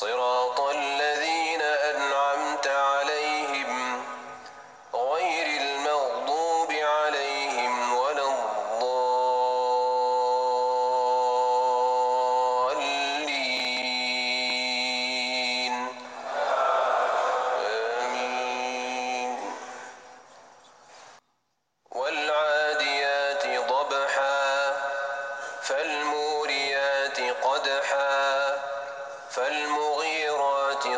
صراط الذين أنعمت عليهم غير المغضوب عليهم ولا الضالين. آمين. والعاديات ضبحا فالموريات قدحا فالمغيرات